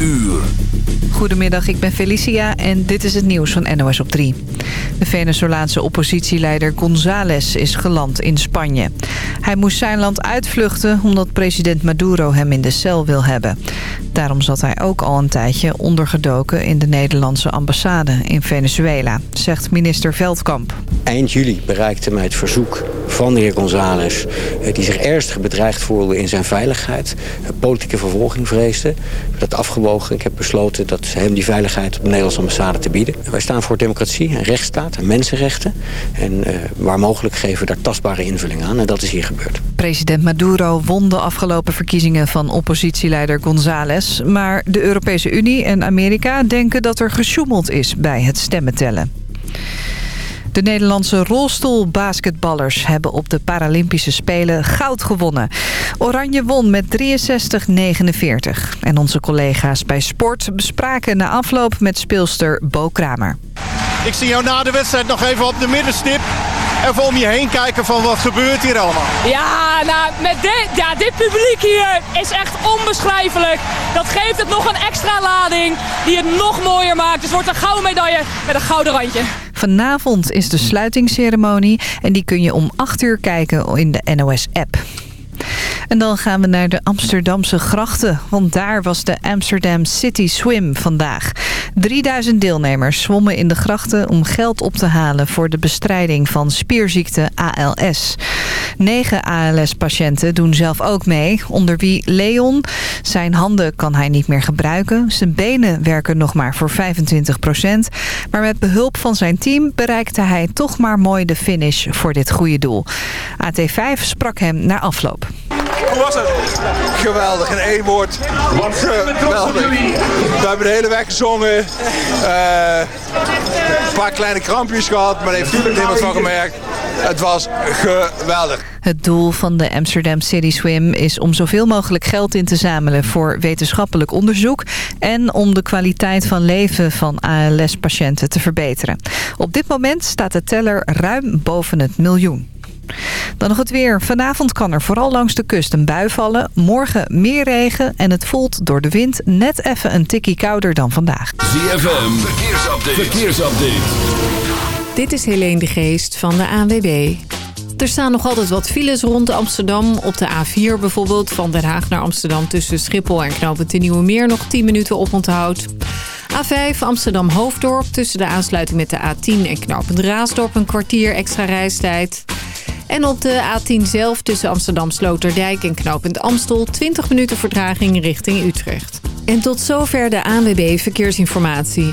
uur. Goedemiddag, ik ben Felicia en dit is het nieuws van NOS op 3. De Venezolaanse oppositieleider González is geland in Spanje. Hij moest zijn land uitvluchten omdat president Maduro hem in de cel wil hebben. Daarom zat hij ook al een tijdje ondergedoken in de Nederlandse ambassade in Venezuela, zegt minister Veldkamp. Eind juli bereikte mij het verzoek van de heer González... eh, die zich ernstig bedreigd voelde in zijn veiligheid. Politieke vervolging vreesde. Dat afgewogen. Ik heb besloten dat hem die veiligheid op de Nederlandse ambassade te bieden. Wij staan voor democratie, en rechtsstaat en mensenrechten. En eh, waar mogelijk geven we daar tastbare invulling aan. En dat is hier gebeurd. President Maduro won de afgelopen verkiezingen van oppositieleider González. Maar de Europese Unie en Amerika denken dat er gesjoemeld is bij het stemmentellen. De Nederlandse rolstoelbasketballers hebben op de Paralympische Spelen goud gewonnen. Oranje won met 63-49. En onze collega's bij Sport bespraken na afloop met speelster Bo Kramer. Ik zie jou na de wedstrijd nog even op de middenstip. Even om je heen kijken van wat gebeurt hier allemaal. Ja, nou, met dit, ja, dit publiek hier is echt onbeschrijfelijk. Dat geeft het nog een extra lading die het nog mooier maakt. Dus het wordt een gouden medaille met een gouden randje. Vanavond is de sluitingsceremonie en die kun je om 8 uur kijken in de NOS-app. En dan gaan we naar de Amsterdamse grachten, want daar was de Amsterdam City Swim vandaag. 3000 deelnemers zwommen in de grachten om geld op te halen voor de bestrijding van spierziekte ALS. Negen ALS-patiënten doen zelf ook mee, onder wie Leon. Zijn handen kan hij niet meer gebruiken. Zijn benen werken nog maar voor 25% Maar met behulp van zijn team bereikte hij toch maar mooi de finish voor dit goede doel. AT5 sprak hem na afloop. Hoe was het? Geweldig, in één woord. Geweldig. We hebben de hele weg gezongen. Eh, een paar kleine krampjes gehad, maar daar heeft niemand van gemerkt. Het was geweldig. Het doel van de Amsterdam City Swim is om zoveel mogelijk geld in te zamelen voor wetenschappelijk onderzoek en om de kwaliteit van leven van ALS-patiënten te verbeteren. Op dit moment staat de teller ruim boven het miljoen. Dan nog het weer. Vanavond kan er vooral langs de kust een bui vallen. Morgen meer regen en het voelt door de wind net even een tikkie kouder dan vandaag. ZFM, verkeersupdate. verkeersupdate. Dit is Helene de Geest van de ANWB. Er staan nog altijd wat files rond Amsterdam. Op de A4 bijvoorbeeld, van Den Haag naar Amsterdam... tussen Schiphol en Knoopend de Meer nog 10 minuten op onthoud. A5 Amsterdam-Hoofddorp tussen de aansluiting met de A10 en Knoopend Raasdorp... een kwartier extra reistijd. En op de A10 zelf tussen Amsterdam-Sloterdijk en Knoopend Amstel... 20 minuten vertraging richting Utrecht. En tot zover de ANWB Verkeersinformatie.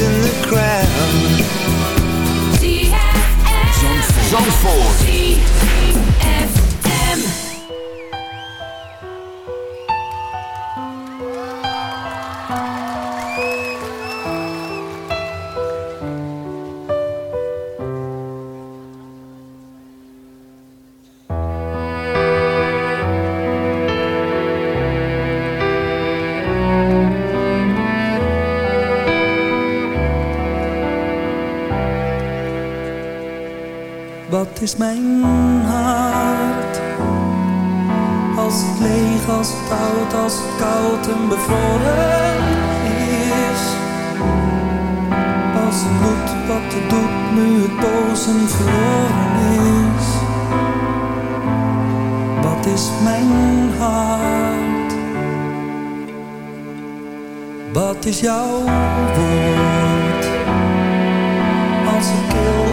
In the crowd Zandvoort. Is mijn hart? Als het leeg, als het oud, als het koud en bevroren is. Als het doet wat het doet, nu het boos en verloren is. Wat is mijn hart? Wat is jouw woord?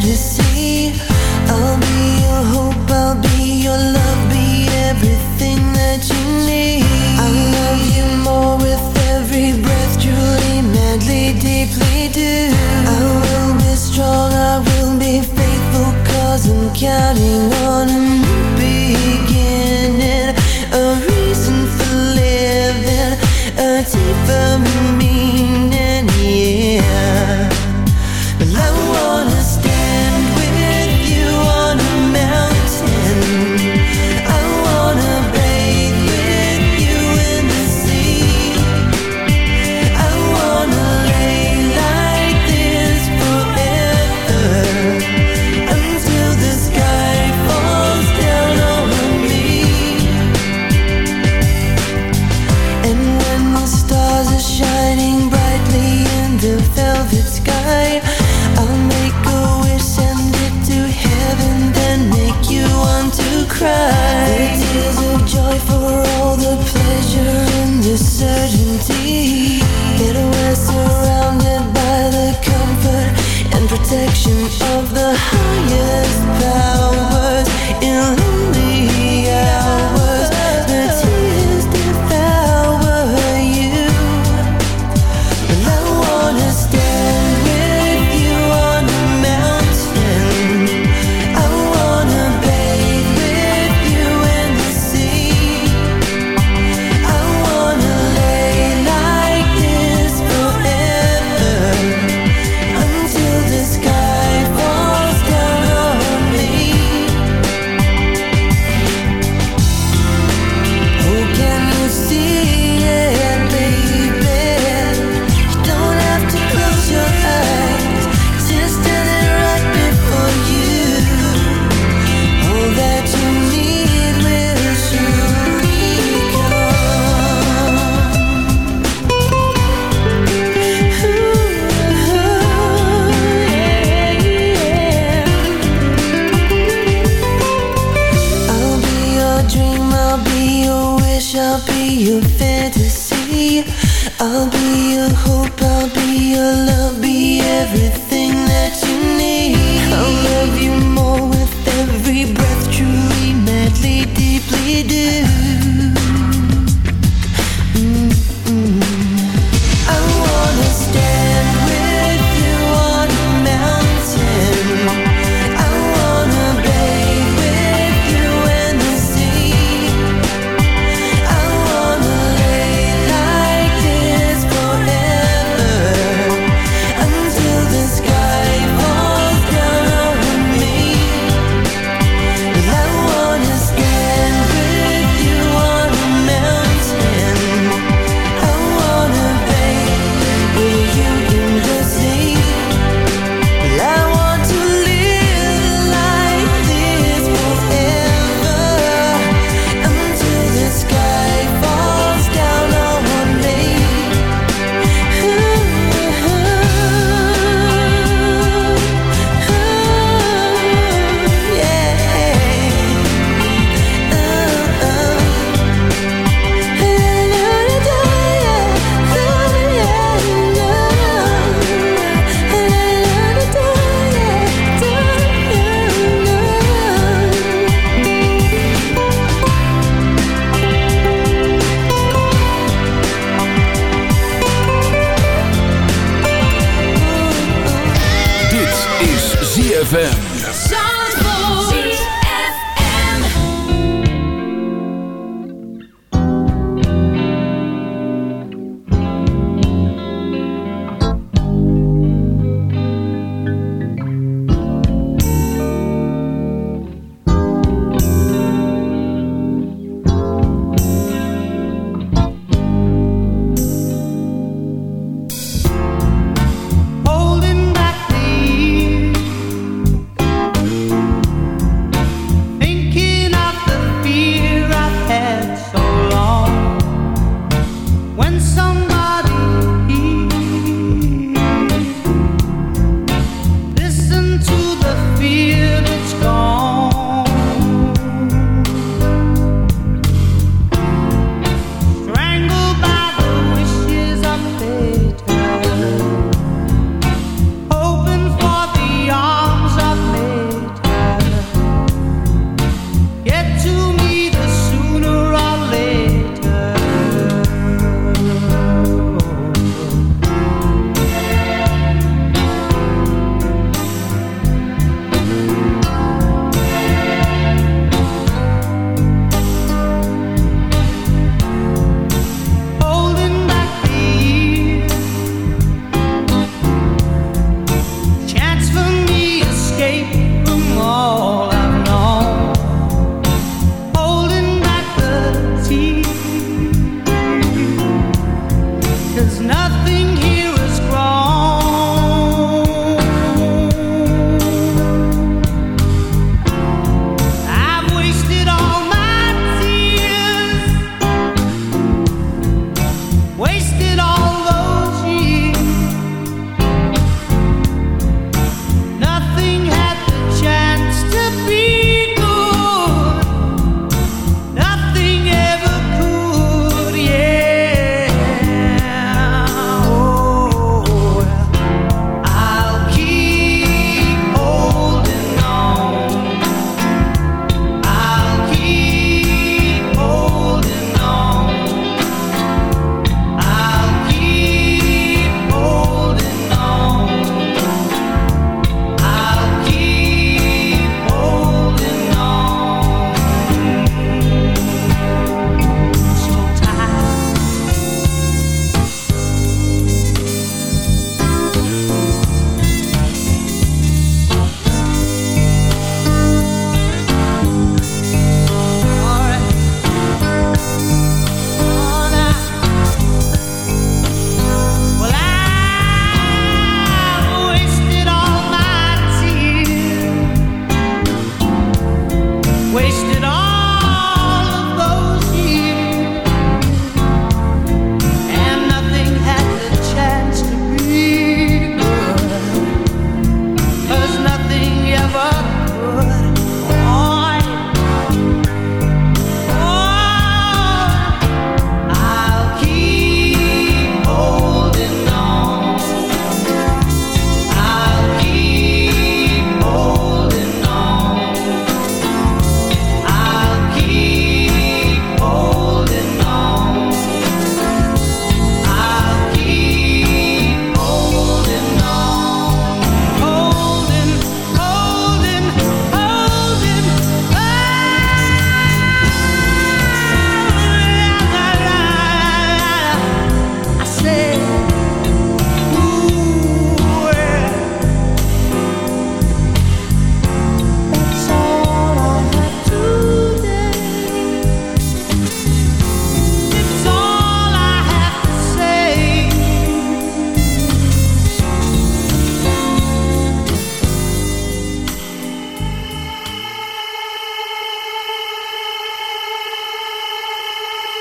parece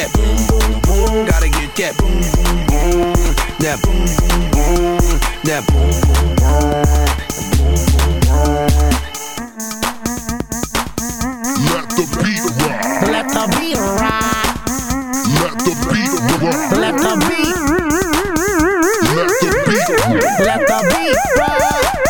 that boom boom boom. Gotta get that boom boom boom. That boom boom boom. That boom boom boom. Let the beat rock. Let the beat rock. Let the beat rock. Let the beat. Let the beat rock. Let the beat rock.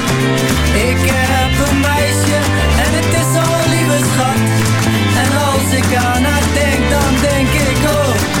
ik heb een meisje en het is zo'n lieve schat. En als ik aan haar denk, dan denk ik oh, oh,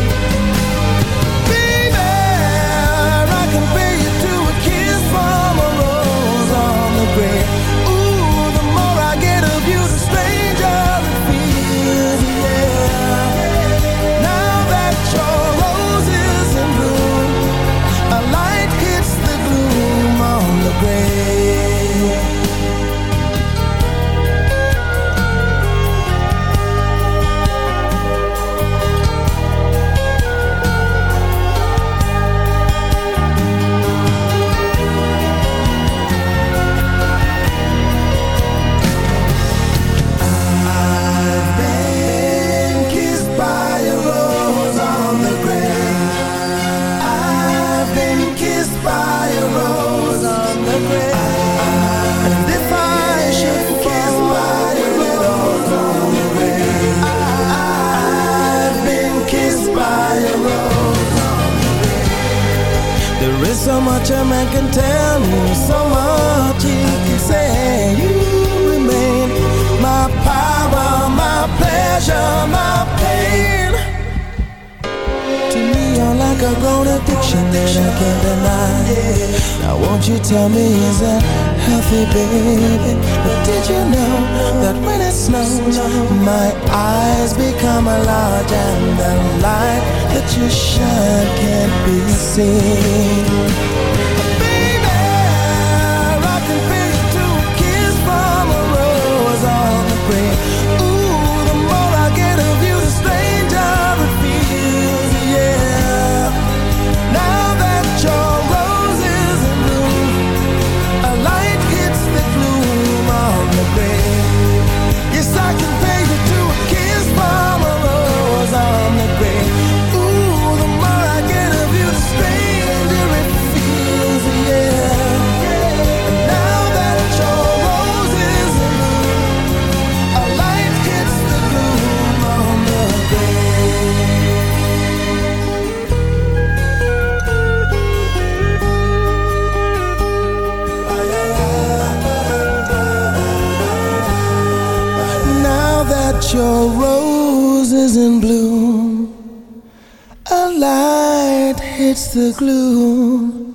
it's the glue.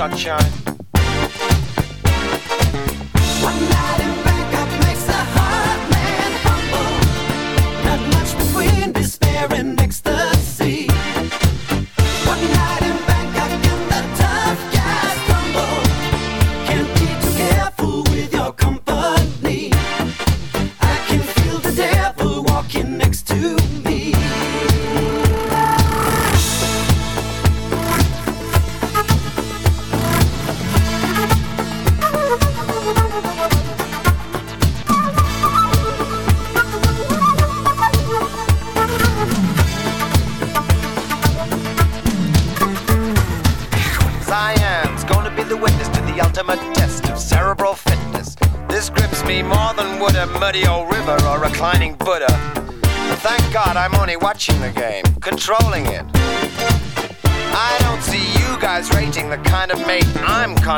sunshine.